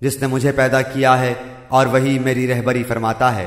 جس نے مجھے پیدا کیا ہے اور وہی میری رہبری فرماتا ہے۔